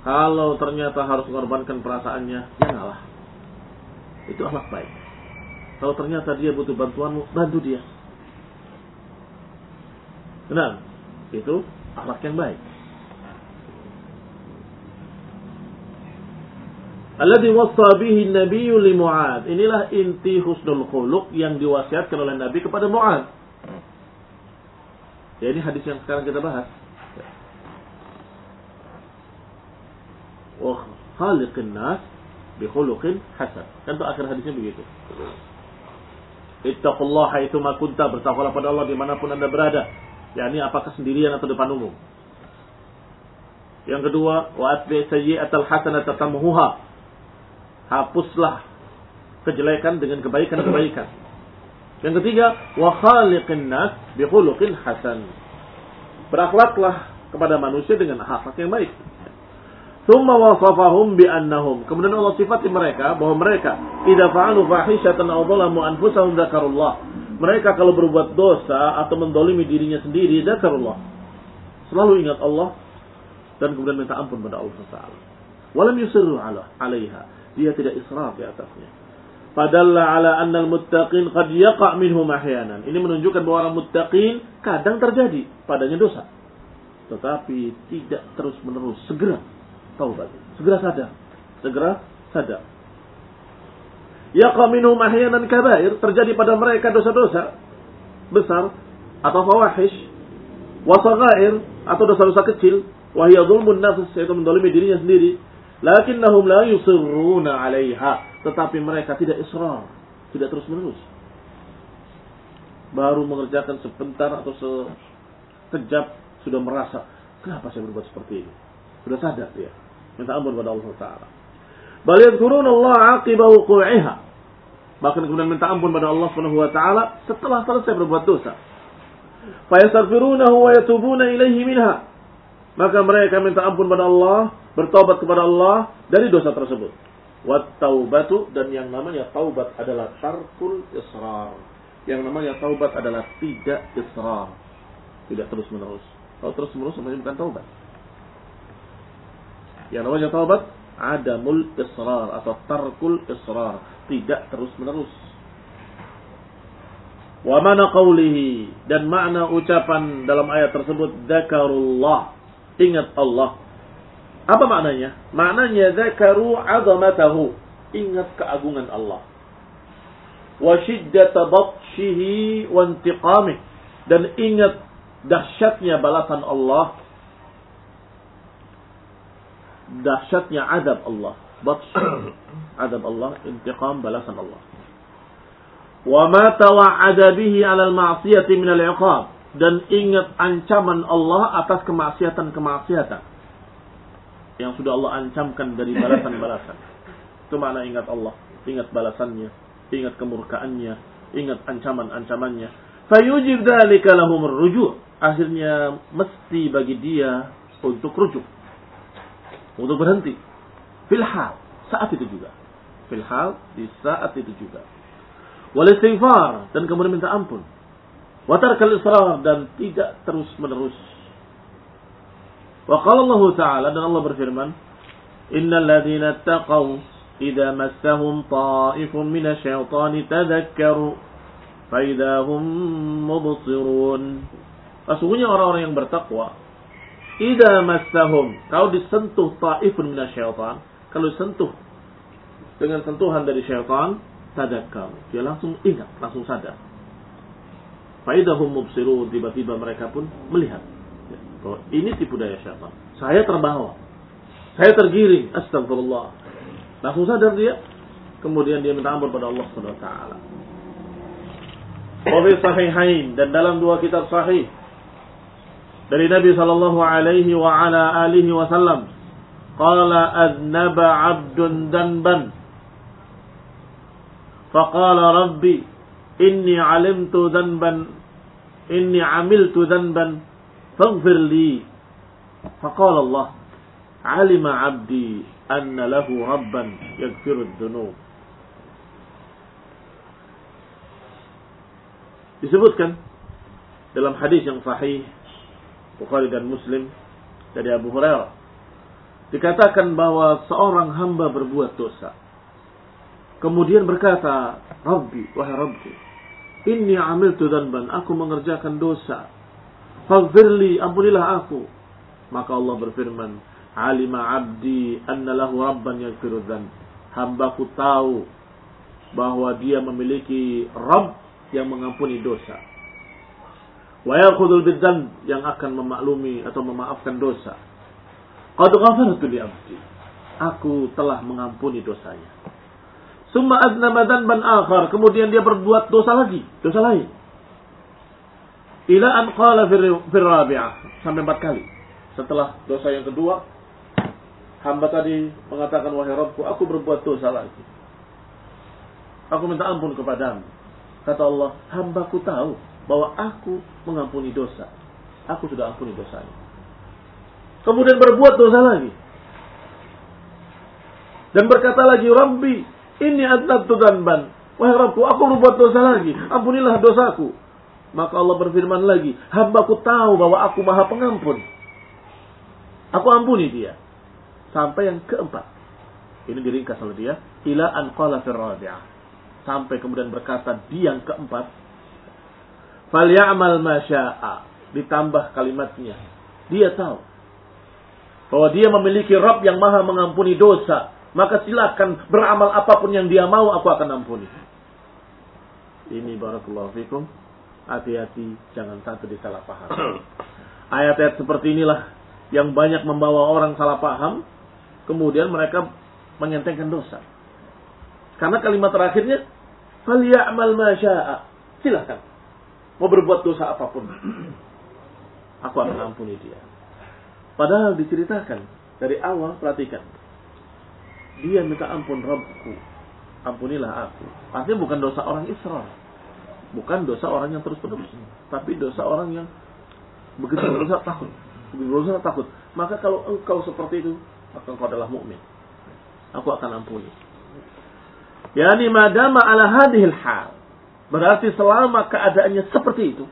Kalau ternyata harus mengorbankan perasaannya, ya ngalah. Itu akhlak baik. Kalau ternyata dia butuh bantuanmu, bantu dia. Nah, itu akhlak yang baik. Alladhi wassa bihi Mu'ad. Inilah inti husnul khuluq yang diwasiatkan oleh Nabi kepada Mu'ad. Ya ini hadis yang sekarang kita bahas. Wa khaliqin nas bi khuluqin hasan. Kan itu akhir hadisnya begitu. Ittaqullaha itu makunta bertakwalah pada Allah di mana pun anda berada. Ya ini apakah sendirian atau depan umum. Yang kedua, wa atbi sayyi'atal hasanata tamhuha hapuslah kejelekan dengan kebaikan-kebaikan. Yang ketiga, wa khaliqin nas bi khuluqin hasan. Berakhlaklah kepada manusia dengan akhlak yang baik. Thumma wasafahum bi annahum. Kemudian Allah sifati mereka bahwa mereka idza fa'alu fahishatan aw dhalamu anfusahum dzakarullah. Mereka kalau berbuat dosa atau mendolimi dirinya sendiri, dzakarullah. Selalu ingat Allah dan kemudian minta ampun pada Allah Taala. Walam yusirru ala alaiha dia tidak israf di atasnya. Padalla ala annal muttaqin qad yaqa' minhum ahyanan. Ini menunjukkan bahwa orang muttaqin kadang terjadi padanya dosa. Tetapi tidak terus-menerus, segera taubat, segera sadar, segera sadar. Yaqa' minhum ahyanan kabair, terjadi pada mereka dosa-dosa besar atau fawahish, wasagair atau dosa-dosa kecil, wahiyya dhulmun nafs yaitu mendolimi dirinya sendiri, Lakinnahum la yusirruna 'alaiha, tetapi mereka tidak israr, tidak terus-menerus. Baru mengerjakan sebentar atau sekejap sudah merasa, kenapa saya berbuat seperti ini? Sudah sadar dia. Minta ampun kepada Allah Taala. Bal yadhkuruna Allah 'aqiba wuqu'iha. Bahkan kemudian minta ampun pada Allah Subhanahu wa taala setelah selesai berbuat dosa. Fa yastaghfirunahu wa yatubuna ilaihi minha. Maka mereka minta ampun pada Allah bertobat kepada Allah dari dosa tersebut. Wat dan yang namanya taubat adalah tarkul israr. Yang namanya taubat adalah tidak israr. Tidak terus menerus. Kalau terus menerus namanya bukan taubat. Yang namanya taubat adamul israr atau tarkul israr. Tidak terus menerus. Wa mana qawlihi dan makna ucapan dalam ayat tersebut dzakarullah. Ingat Allah apa maknanya? Maknanya zakaru azamatahu. Ingat keagungan Allah. Wa shiddata batshihi wa intiqamih. Dan ingat dahsyatnya balasan Allah. Dahsyatnya adab Allah. Batsh, adab Allah, intiqam, balasan Allah. Wa ma tawa'ada bihi 'ala al-ma'siyati min al-'iqab. Dan ingat ancaman Allah atas kemaksiatan-kemaksiatan yang sudah Allah ancamkan dari balasan-balasan. Itu makna ingat Allah, ingat balasannya, ingat kemurkaannya, ingat ancaman-ancamannya. Fayujib dzalika lahum rujuk. Akhirnya mesti bagi dia untuk rujuk. Untuk berhenti. Filhal, saat itu juga. Filhal, di saat itu juga. Wal istighfar dan kemudian minta ampun. Watar kal israr dan tidak terus menerus Wa qala Allah Ta'ala dan Allah berfirman, "Innal ladzina taqaw idza massahum ta'ifun minasyaitani tadhakkaru fa idza hum mubsirun." Sesungguhnya orang-orang yang bertakwa, idza massahum, kalau disentuh ta'ifun minasyaitan, kalau disentuh dengan sentuhan dari syaitan, tadakkar. Dia langsung ingat, langsung sadar. Faidahum mubsirun, tiba-tiba mereka pun melihat. Bahwa ini tipu daya syaitan. Saya terbawa. Saya tergiring. Astagfirullah. Langsung sadar dia. Kemudian dia minta ampun pada Allah Subhanahu wa taala. Sahihain dan dalam dua kitab sahih dari Nabi sallallahu alaihi wa ala alihi wasallam qala adnaba 'abdun danban faqala rabbi inni 'alimtu dhanban inni 'amiltu dhanban فاغفر لي فقال الله علم عبدي أن له ربا يغفر الذنوب disebutkan dalam hadis yang sahih Bukhari dan Muslim dari Abu Hurairah dikatakan bahwa seorang hamba berbuat dosa kemudian berkata Rabbi wahai Rabbi inni amiltu danban aku mengerjakan dosa Faghfirli, ampunilah aku. Maka Allah berfirman, Alima abdi anna lahu rabban yaghfiru Hambaku tahu bahwa dia memiliki Rabb yang mengampuni dosa. Wa yakhudul bidzan yang akan memaklumi atau memaafkan dosa. Qad ghafartu li abdi. Aku telah mengampuni dosanya. Summa adnama ban akhar. Kemudian dia berbuat dosa lagi. Dosa lain. Ila an qala fir rabi'ah. Sampai empat kali. Setelah dosa yang kedua. Hamba tadi mengatakan, wahai Rabbku, aku berbuat dosa lagi. Aku minta ampun kepadamu. Kata Allah, hambaku tahu bahwa aku mengampuni dosa. Aku sudah ampuni dosanya. Kemudian berbuat dosa lagi. Dan berkata lagi, Rabbi, ini adnatu danban. Wahai Rabbku, aku berbuat dosa lagi. Ampunilah dosaku. Maka Allah berfirman lagi, hambaku tahu bahwa aku maha pengampun. Aku ampuni dia. Sampai yang keempat. Ini diringkas oleh dia. Ila an qala Sampai kemudian berkata di yang keempat. Falyamal masya'a. Ditambah kalimatnya. Dia tahu. Bahwa dia memiliki Rabb yang maha mengampuni dosa. Maka silakan beramal apa pun yang dia mau aku akan ampuni. Ini barakallahu fikum. Hati-hati jangan sampai disalah paham. Ayat-ayat seperti inilah yang banyak membawa orang salah paham kemudian mereka menyentengkan dosa. Karena kalimat terakhirnya, "Falyamal ma syaa." Silakan. Mau berbuat dosa apa pun. Aku akan ampuni dia. Padahal diceritakan dari awal perhatikan. Dia minta ampun Rabbku. Ampunilah aku. Artinya bukan dosa orang Israel. Bukan dosa orang yang terus-terus. Tapi dosa orang yang begitu berusaha takut. Begitu berusaha takut. Maka kalau engkau seperti itu, maka engkau adalah mukmin. Aku akan ampuni. Yani madama ala hadhil hal. Berarti selama keadaannya seperti itu.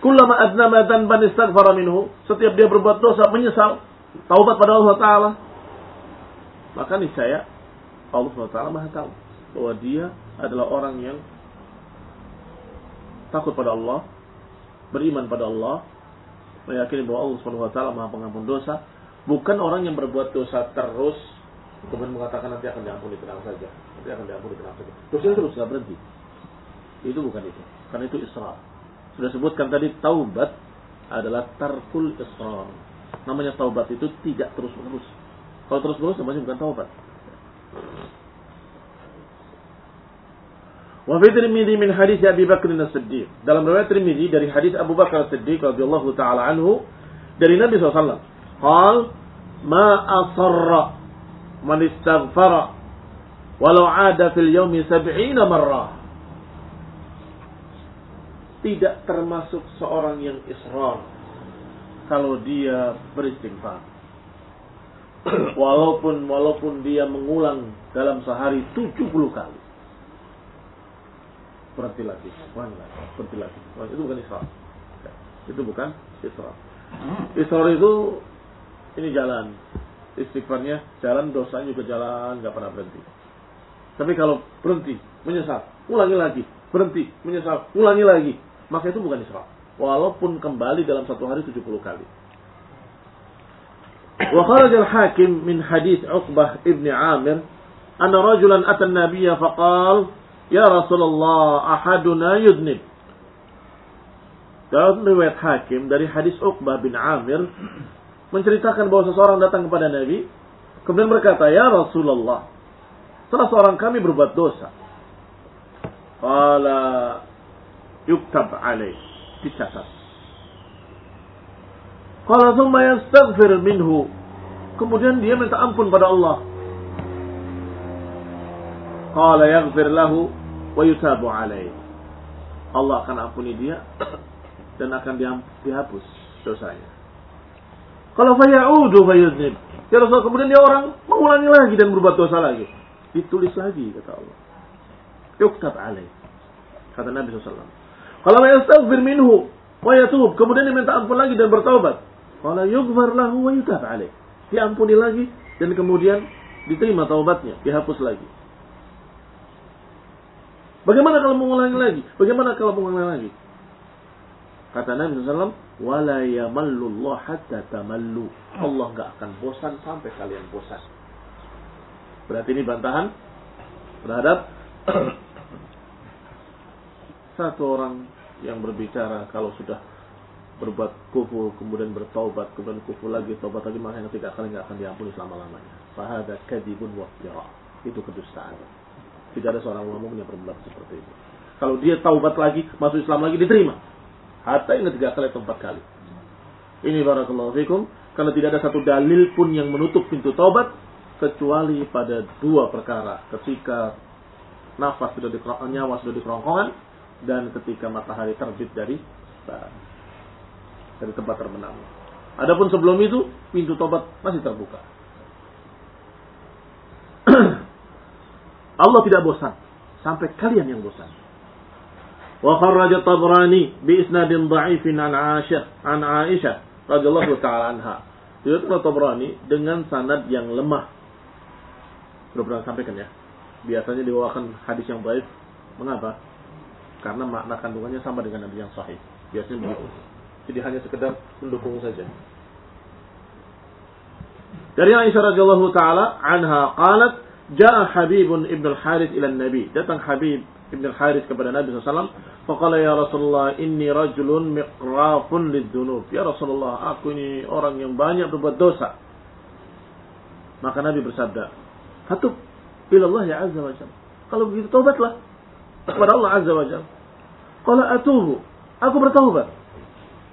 Kullama adnama dhanban istaghfara minhu. Setiap dia berbuat dosa, menyesal. Taubat pada Allah Ta'ala. Maka niscaya Allah SWT maha tahu. Bahwa dia adalah orang yang takut pada Allah. Beriman pada Allah. Meyakini bahwa Allah SWT maha pengampun dosa Bukan orang yang berbuat dosa terus kemudian mengatakan nanti akan diampuni tenang saja. Nanti akan diampuni tenang saja. Dosanya terus nggak berhenti. Itu bukan itu. Karena itu israr. Sudah sebutkan tadi taubat adalah tarkul israr. Namanya taubat itu tidak terus-menerus. Kalau terus-menerus namanya bukan taubat. Wa fi min hadis Abi Bakr As-Siddiq. Dalam riwayat Tirmidzi dari hadis Abu Bakar As-Siddiq radhiyallahu taala anhu dari Nabi SAW. hal, ma asarra man istaghfara walau ada fil yaumi 70 marrah. Tidak termasuk seorang yang israr kalau dia beristighfar. walaupun walaupun dia mengulang dalam sehari 70 kali berarti lagi berarti lagi itu bukan israr itu bukan israr israr itu ini jalan. Istighfarnya jalan, dosanya juga jalan, nggak pernah berhenti. Tapi kalau berhenti, menyesal, ulangi lagi, berhenti, menyesal, ulangi lagi, maka itu bukan isra. Walaupun kembali dalam satu hari 70 kali. Kharaj al-hakim min hadis Uqbah ibn Amir anna rajulan ata an-nabiyya faqal ya Rasulullah ahaduna yudnib dalam riwayat Hakim dari hadis Uqbah bin Amir menceritakan bahwa seseorang datang kepada Nabi, kemudian berkata, "Ya Rasulullah, salah seorang kami berbuat dosa." Qala yuktab alaih, dicatat. Qala thumma yastaghfir minhu. Kemudian dia minta ampun pada Allah. Qala yaghfir lahu wa yutabu alaih. Allah akan ampuni dia dan akan dihapus dosanya. Kalau fayaudu fayuznib. Ya Rasul kemudian dia orang mengulangi lagi dan berbuat dosa lagi. Ditulis lagi kata Allah. Yuktab alaih. Kata Nabi SAW. Kalau yastaghfir minhu wa yatub. Kemudian dia minta ampun lagi dan bertaubat. Kalau yughfar lahu wa yutab alaih. Diampuni lagi dan kemudian diterima taubatnya, dihapus lagi. Bagaimana kalau mengulangi lagi? Bagaimana kalau mengulangi lagi? Kata Nabi SAW, wala yamallullah hatta tamallu. Allah nggak akan bosan sampai kalian bosan. Berarti ini bantahan terhadap satu orang yang berbicara kalau sudah berbuat kufur kemudian bertaubat kemudian kufur lagi taubat lagi maka yang tiga kali nggak akan diampuni selama lamanya. Fahada kadibun wa Itu kedustaan. Tidak ada seorang ulama yang berbuat seperti itu. Kalau dia taubat lagi, masuk Islam lagi diterima. Hatta ini tiga kali atau empat kali. Ini barakallahu fikum. Karena tidak ada satu dalil pun yang menutup pintu taubat kecuali pada dua perkara. Ketika nafas sudah di nyawa sudah di kerongkongan dan ketika matahari terbit dari dari tempat terbenam. Adapun sebelum itu pintu tobat masih terbuka. Allah tidak bosan sampai kalian yang bosan. Wa kharraja Tabrani bi isnadin dha'ifin an Aisyah an Aisyah radhiyallahu taala anha. Diriwayatkan Tabrani dengan sanad yang lemah. Sudah pernah sampaikan ya. Biasanya dibawakan hadis yang baik. Mengapa? Karena makna kandungannya sama dengan hadis yang sahih. Biasanya begitu. Jadi hanya sekedar mendukung saja. Dari Aisyah radhiyallahu taala anha qalat Ja'a Habibun Ibn al-Harith ila Nabi. Datang Habib Ibn al-Harith kepada Nabi SAW. Faqala ya Rasulullah, inni rajulun miqrafun lid-dunub. Ya Rasulullah, aku ini orang yang banyak berbuat dosa. Maka Nabi bersabda, Hatub ilallah ya azza wa jalla. Kalau begitu taubatlah kepada Allah azza wa jalla. Qala atubu. Aku bertaubat.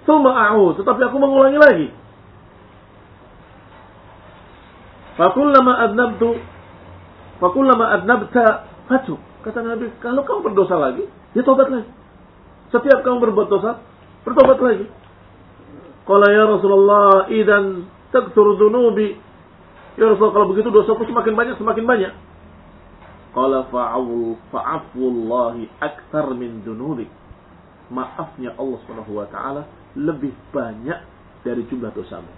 Thumma a'ud. Tetapi aku mengulangi lagi. Fakullama adnabtu Fakullama adnabta fatu. Kata Nabi, kalau kamu berdosa lagi, ya tobat lagi. Setiap kamu berbuat dosa, bertobat lagi. Qala ya Rasulullah, idan taktur dunubi. Ya Rasulullah, kalau begitu dosaku semakin banyak, semakin banyak. Qala fa'awu fa'afullahi aktar min dunubi. Maafnya Allah Subhanahu wa taala lebih banyak dari jumlah dosamu.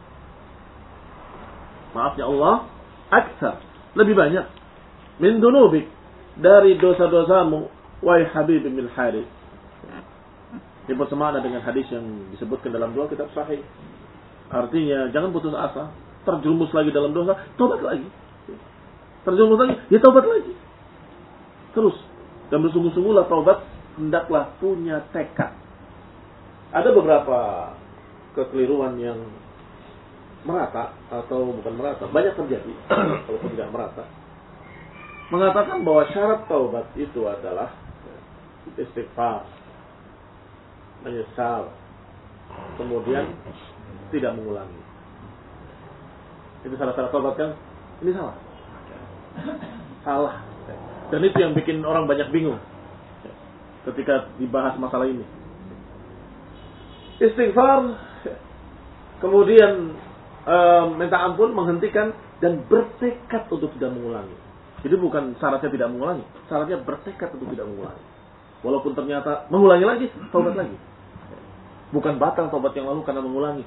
Maafnya Allah aktar, lebih banyak min dunubik dari dosa-dosamu wahai Habib bin Harith. Ini bersemakna dengan hadis yang disebutkan dalam dua kitab sahih. Artinya jangan putus asa, terjerumus lagi dalam dosa, tobat lagi. Terjerumus lagi, ya tobat lagi. Terus dan bersungguh-sungguhlah taubat hendaklah punya tekad. Ada beberapa kekeliruan yang merata atau bukan merata, banyak terjadi kalau tidak merata mengatakan bahwa syarat taubat itu adalah istighfar, menyesal, kemudian tidak mengulangi. Itu salah syarat taubat kan? Ini salah. Salah. Dan itu yang bikin orang banyak bingung ketika dibahas masalah ini. Istighfar, kemudian e, minta ampun, menghentikan dan bertekad untuk tidak mengulangi. Jadi bukan syaratnya tidak mengulangi, syaratnya bertekad untuk tidak mengulangi. Walaupun ternyata mengulangi lagi, taubat lagi. Bukan batal taubat yang lalu karena mengulangi.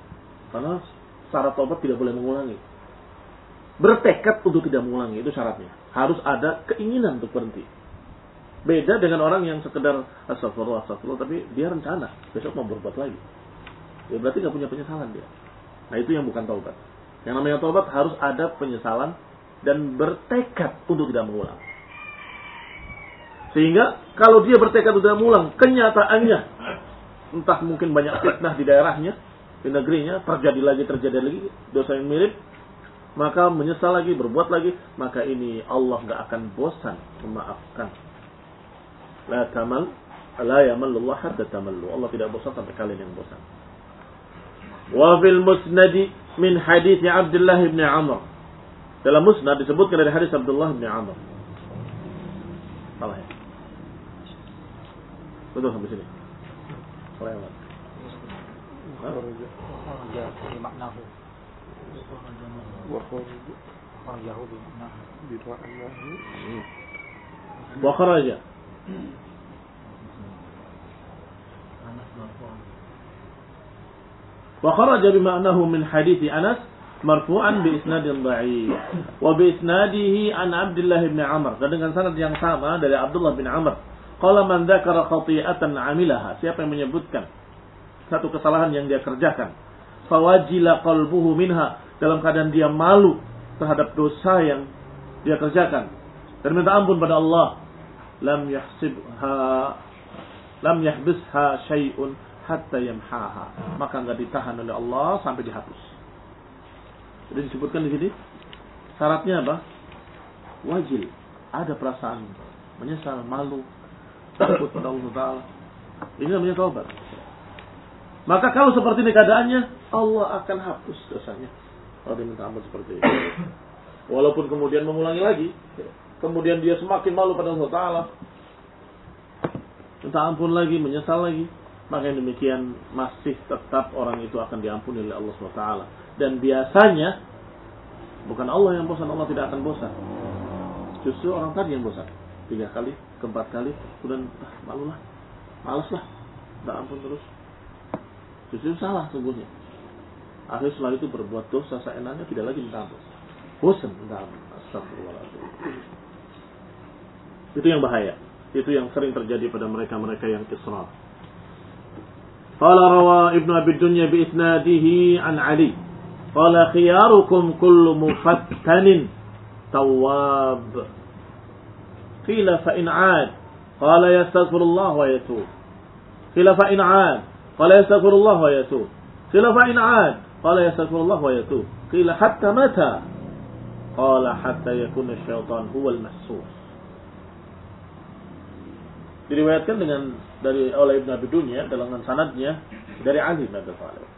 Karena syarat taubat tidak boleh mengulangi. Bertekad untuk tidak mengulangi itu syaratnya. Harus ada keinginan untuk berhenti. Beda dengan orang yang sekedar astagfirullah, astagfirullah, tapi dia rencana besok mau berbuat lagi. Ya berarti nggak punya penyesalan dia. Nah itu yang bukan taubat. Yang namanya taubat harus ada penyesalan dan bertekad untuk tidak mengulang. Sehingga kalau dia bertekad untuk tidak mengulang, kenyataannya entah mungkin banyak fitnah di daerahnya, di negerinya, terjadi lagi, terjadi lagi dosa yang mirip, maka menyesal lagi, berbuat lagi, maka ini Allah nggak akan bosan memaafkan. La tamal, la yamallullah hatta tamallu. Allah tidak bosan sampai kalian yang bosan. Wa fil musnadi min hadits Abdullah bin Amr dalam musnad disebutkan dari hadis Abdullah bin Amr. Salah ya? Betul sampai sini. Salah ya, وخرج وخرج بمعناه من حديث أنس marfu'an bi isnadin dha'if wa bi isnadihi an Abdullah bin Amr dan dengan sanad yang sama dari Abdullah bin Amr qala man dzakara khati'atan 'amilaha siapa yang menyebutkan satu kesalahan yang dia kerjakan. Fawajila qalbuhu minha. Dalam keadaan dia malu terhadap dosa yang dia kerjakan. Dan minta ampun pada Allah. Lam yahsibha lam yahbisha syai'un hatta yamhaha. Maka enggak ditahan oleh Allah sampai dihapus. Jadi disebutkan di sini syaratnya apa? Wajil. Ada perasaan menyesal, malu, takut pada Allah Taala. Ini namanya taubat. Maka kalau seperti ini keadaannya, Allah akan hapus dosanya. Kalau dia minta ampun seperti itu. Walaupun kemudian mengulangi lagi, kemudian dia semakin malu pada Allah Taala, minta ampun lagi, menyesal lagi, maka yang demikian masih tetap orang itu akan diampuni oleh Allah SWT. Dan biasanya bukan Allah yang bosan, Allah tidak akan bosan. Justru orang tadi yang bosan. Tiga kali, keempat kali, kemudian ah, malulah, males lah, tak ampun terus. Justru salah sungguhnya. Akhirnya setelah itu berbuat dosa seenaknya tidak lagi minta ampun. Bosan minta ampun. Astagfirullahaladzim. Itu yang bahaya. Itu yang sering terjadi pada mereka-mereka yang israr. Qala rawa Ibnu Abi Dunya bi isnadihi an Ali. قال خياركم كل مفتن تواب. قيل فإن عاد قال يستغفر الله ويتوب. قيل فإن عاد قال يستغفر الله ويتوب. قيل فإن عاد قال يستغفر الله ويتوب. قيل حتى متى؟ قال حتى يكون الشيطان هو المسؤول diriwayatkan dengan dari oleh Ibnu Abi Dunya dalam sanadnya dari Ali bin Abi Thalib.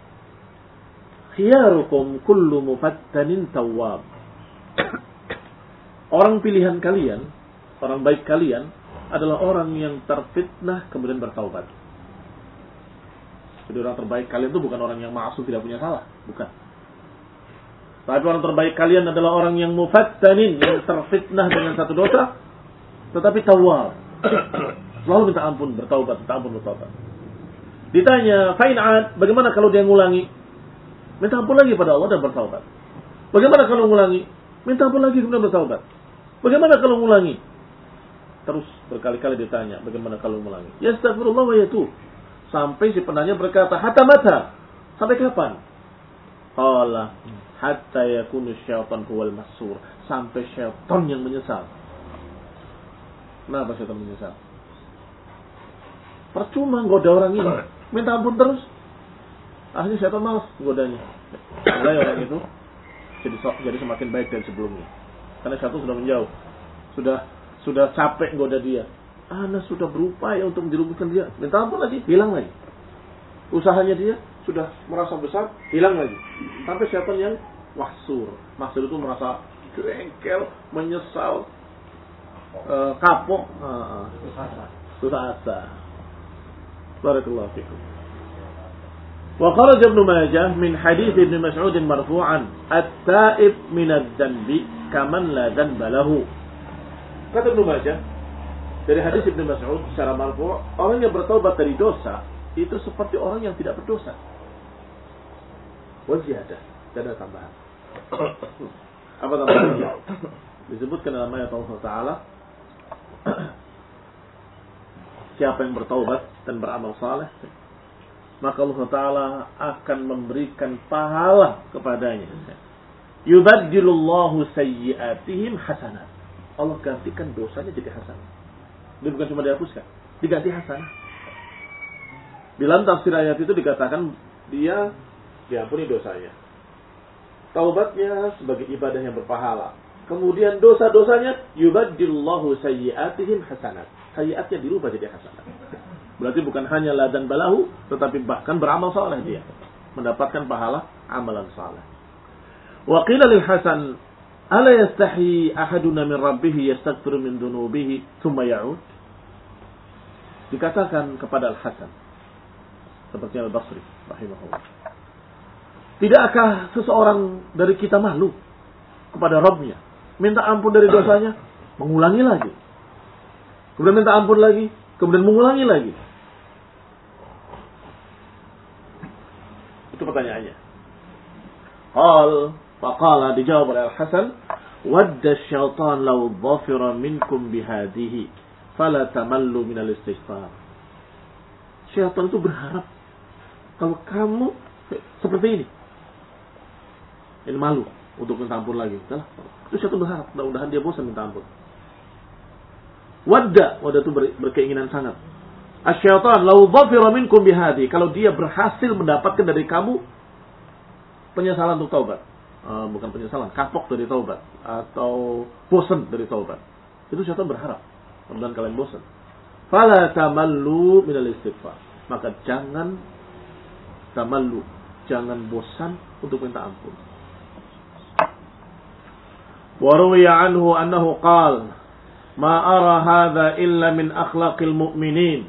Khiyarukum kullu mufattanin tawwab. Orang pilihan kalian, orang baik kalian adalah orang yang terfitnah kemudian bertaubat. Jadi orang terbaik kalian itu bukan orang yang maksud tidak punya salah, bukan. Tapi orang terbaik kalian adalah orang yang mufattanin, yang terfitnah dengan satu dosa, tetapi tawab. Selalu minta ampun, bertaubat, minta ampun, bertaubat. Ditanya, fa'in'ad, bagaimana kalau dia ngulangi? Minta ampun lagi pada Allah dan bertaubat. Bagaimana kalau ngulangi? Minta ampun lagi kemudian bertaubat. Bagaimana kalau ngulangi? Terus berkali-kali ditanya, bagaimana kalau ngulangi? Ya astagfirullah wa yatu. Sampai si penanya berkata, hatta mata. Sampai kapan? Allah, hatta yakunu syaitan huwal masur. Sampai syaitan yang menyesal. Kenapa syaitan menyesal? Percuma goda orang ini. Minta ampun terus akhirnya setan malas godanya. Mulai orang itu jadi jadi semakin baik dari sebelumnya. Karena satu sudah menjauh. Sudah sudah capek goda dia. Ana sudah berupaya untuk menjerumuskan dia. Minta ampun lagi hilang lagi. Usahanya dia sudah merasa besar hilang lagi. Sampai setan yang wahsur. Maksud itu merasa jengkel menyesal eh, kapok. Uh, susah asa barakallahu fikum. وخرج ابن ماجه من حديث ابن مسعود مرفوعا التائب من الذنب كمن لا ذنب له kata Ibnu Majah dari hadis Ibnu Mas'ud secara marfu orang yang bertobat dari dosa itu seperti orang yang tidak berdosa waziyadah dan ada tambahan apa tambahannya disebutkan dalam ayat Allah Taala siapa yang bertaubat dan beramal saleh maka Allah Taala akan memberikan pahala kepadanya. Yubaddilullahu sayyiatihim hasanat. Allah gantikan dosanya jadi hasanah. Dia bukan cuma dihapuskan, diganti hasanah. Dalam tafsir ayat itu dikatakan dia diampuni dosanya. Taubatnya sebagai ibadah yang berpahala. Kemudian dosa-dosanya yubaddilullahu sayyiatihim hasanat sayiatnya dirubah jadi hasanah. Berarti bukan hanya ladan balahu, tetapi bahkan beramal saleh dia. Mendapatkan pahala amalan saleh. Wa qila lil Hasan, "Ala yastahi ahaduna min rabbih yastaghfiru min dunubihi thumma ya'ud?" Dikatakan kepada Al-Hasan seperti Al-Basri rahimahullah. Tidakkah seseorang dari kita malu kepada Rabbnya, minta ampun dari dosanya, mengulangi lagi kemudian minta ampun lagi, kemudian mengulangi lagi. Itu pertanyaannya. Qal, faqala dijawab oleh Al-Hasan, wadda syaitan law dhafira minkum bihadihi, fala tamallu minal istighfar. Syaitan itu berharap kalau kamu seperti ini. Ini malu untuk minta ampun lagi. Nah, itu syaitan berharap, mudah-mudahan dia bosan minta ampun. Wadda, wadda itu ber, berkeinginan sangat. Asyaitan, lau dhafira minkum bihadi. Kalau dia berhasil mendapatkan dari kamu penyesalan untuk taubat. Uh, bukan penyesalan, kapok dari taubat. Atau bosan dari taubat. Itu syaitan berharap. Mudah-mudahan kalian bosan. Fala tamallu minal istighfar. Maka jangan tamallu. Jangan bosan untuk minta ampun. وروي عنه أنه قال ما أرى هذا إلا من أخلاق المؤمنين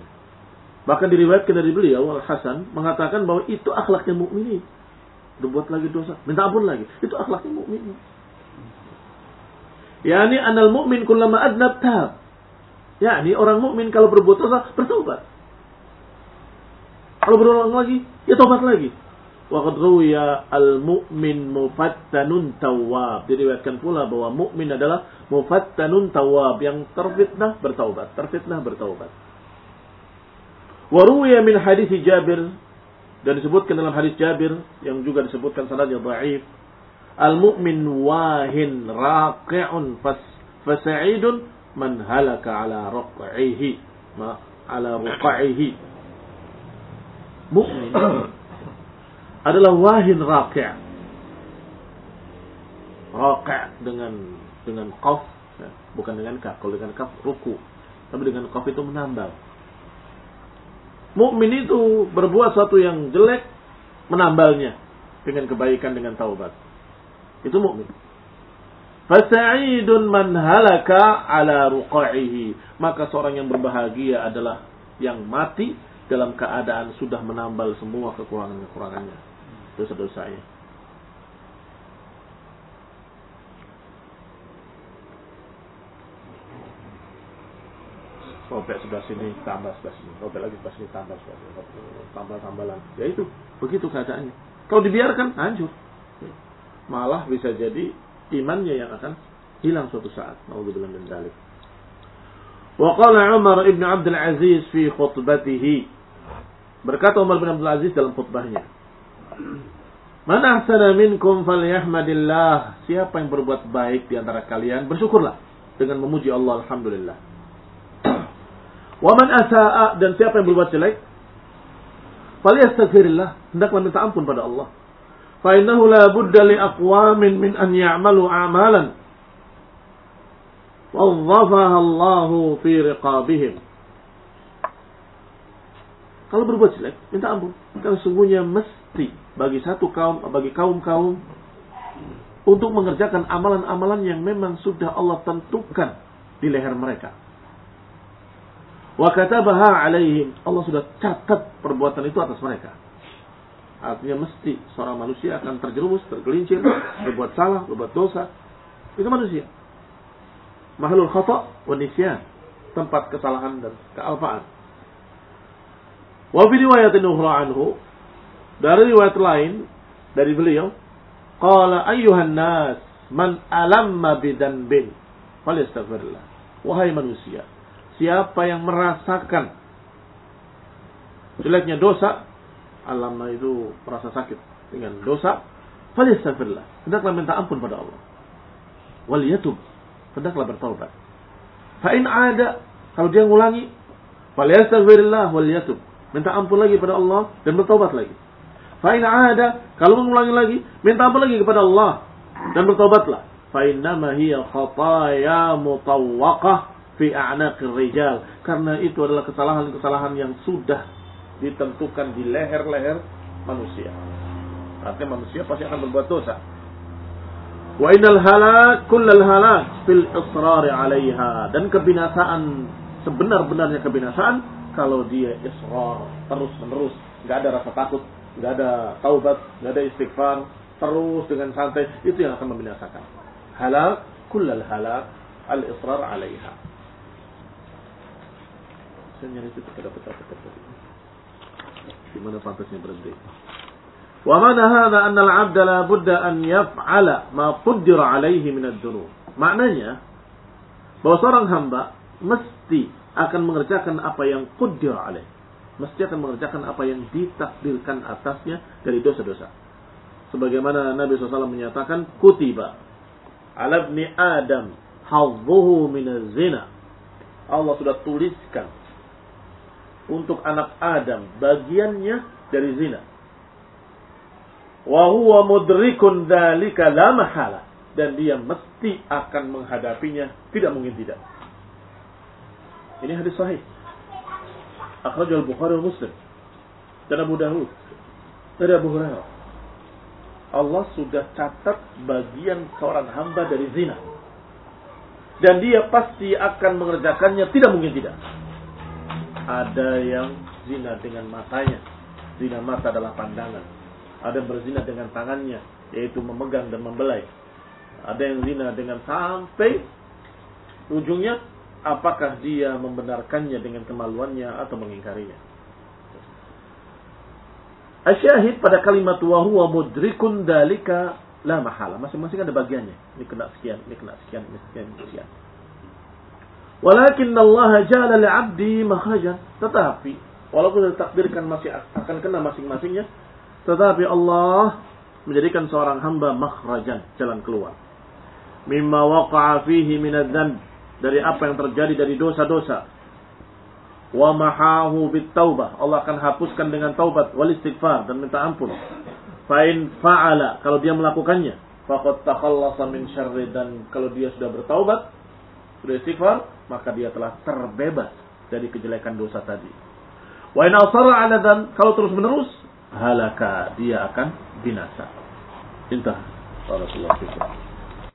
Bahkan diriwayatkan dari beliau Al Hasan mengatakan bahwa itu akhlaknya mukminin. Berbuat lagi dosa, minta ampun lagi. Itu akhlaknya mukminin. Yani anal mukmin kullama adnab tab. Yani orang mukmin kalau berbuat dosa bertobat. Kalau berulang lagi, ya tobat lagi. Waqad ruwiya al-mu'min mufattanun tawwab. Diriwayatkan pula bahwa mukmin adalah mufattanun tawwab yang terfitnah bertaubat, terfitnah bertaubat. Wa ruwiya min hadis Jabir dan disebutkan dalam hadis Jabir yang juga disebutkan sanadnya dhaif. Al-mu'min wahin raqi'un fasa'idun man halaka ala raq'ihi ma ala raq'ihi. Mukmin adalah wahin raqi'. Raqi' dengan dengan qaf ya, bukan dengan kaf. Kalau dengan kaf ruku. Tapi dengan qaf itu menambal. Mukmin itu berbuat sesuatu yang jelek menambalnya dengan kebaikan dengan taubat. Itu mukmin. Fasa'idun man halaka ala ruqa'ihi. Maka seorang yang berbahagia adalah yang mati dalam keadaan sudah menambal semua kekurangan-kekurangannya dosa-dosanya. Robek sebelah sini, tambah sebelah sini. Robek lagi sebelah sini, tambah sebelah sini. Tambah tambalan. Ya itu, begitu keadaannya. Kalau dibiarkan, hancur. Malah bisa jadi imannya yang akan hilang suatu saat. Naudzubillah min. Wa qala Umar ibn Abdul Aziz fi khutbatihi. Berkata Umar bin Abdul Aziz dalam khutbahnya. Man ahsana minkum falyahmadillah. Siapa yang berbuat baik di antara kalian, bersyukurlah dengan memuji Allah alhamdulillah. Wa man asaa dan siapa yang berbuat jelek, falyastaghfirillah. Hendaklah minta ampun pada Allah. Fa innahu la budda li aqwamin min an ya'malu a'malan wadhafaha Allahu fi riqabihim. Kalau berbuat jelek, minta ampun. Karena sungguhnya mesti bagi satu kaum, bagi kaum-kaum untuk mengerjakan amalan-amalan yang memang sudah Allah tentukan di leher mereka. Wa katabaha alaihim. Allah sudah catat perbuatan itu atas mereka. Artinya mesti seorang manusia akan terjerumus, tergelincir, berbuat salah, berbuat dosa. Itu manusia. Mahlul khata' wa. Tempat kesalahan dan kealpaan. Wa fi riwayatin ukhra anhu dari riwayat lain dari beliau, qala ayyuhan nas man alamma bidanbin falyastaghfirullah. Wahai manusia, siapa yang merasakan jeleknya dosa, alamma itu merasa sakit dengan dosa, falyastaghfirullah. Hendaklah minta ampun pada Allah. Wal yatub, hendaklah bertaubat. Fa in ada, kalau dia ngulangi, falyastaghfirullah wal yatub. Minta ampun lagi pada Allah dan bertaubat lagi. Fa'in ada, kalau mengulangi lagi, minta apa lagi kepada Allah dan bertobatlah. Fa'innama hiya khataya mutawwaqah fi a'naqir rijal. Karena itu adalah kesalahan-kesalahan yang sudah ditentukan di leher-leher manusia. Artinya manusia pasti akan berbuat dosa. Wa innal halak kullal halak fil israr 'alaiha. Dan kebinasaan sebenar-benarnya kebinasaan kalau dia israr terus-menerus, nggak ada rasa takut, nggak ada taubat, nggak ada istighfar, terus dengan santai, itu yang akan membinasakan. Halak, kullal halak, al-israr alaiha. Saya nyari itu kepada peta-peta. Di mana pantasnya berhenti. Wa mana hadha anna al-'abd la budda an yaf'ala ma qaddara alaihi min ad-dunub. Maknanya bahwa seorang hamba mesti akan mengerjakan apa yang qaddara alaihi mesti akan mengerjakan apa yang ditakdirkan atasnya dari dosa-dosa. Sebagaimana Nabi SAW menyatakan, kutiba ala ibni Adam hadzuhu minaz zina. Allah sudah tuliskan untuk anak Adam bagiannya dari zina. Wa huwa mudrikun dzalika la mahala dan dia mesti akan menghadapinya, tidak mungkin tidak. Ini hadis sahih. Akhrajal Bukhari wa Muslim dan Abu Dawud dari Abu Hurairah. Allah sudah catat bagian seorang hamba dari zina. Dan dia pasti akan mengerjakannya, tidak mungkin tidak. Ada yang zina dengan matanya. Zina mata adalah pandangan. Ada yang berzina dengan tangannya, yaitu memegang dan membelai. Ada yang zina dengan sampai ujungnya apakah dia membenarkannya dengan kemaluannya atau mengingkarinya. Asyahid pada kalimat wa huwa mudrikun dalika La mahala. Masing-masing ada bagiannya. Ini kena sekian, ini kena sekian, ini sekian, ini sekian. Walakin Allah jala li'abdi makhrajan. Tetapi, walaupun ditakdirkan masih akan kena masing-masingnya, tetapi Allah menjadikan seorang hamba makhrajan, jalan keluar. Mimma waqa'a fihi minadzan dari apa yang terjadi dari dosa-dosa. Wa mahahu bit taubah. Allah akan hapuskan dengan taubat wal istighfar dan minta ampun. Fa'in fa'ala. Kalau dia melakukannya. Faqad takhallasa min syarri. Dan kalau dia sudah bertaubat. Sudah istighfar. Maka dia telah terbebas dari kejelekan dosa tadi. Wa in ala dan kalau terus menerus halaka dia akan binasa. Intah. Fikum.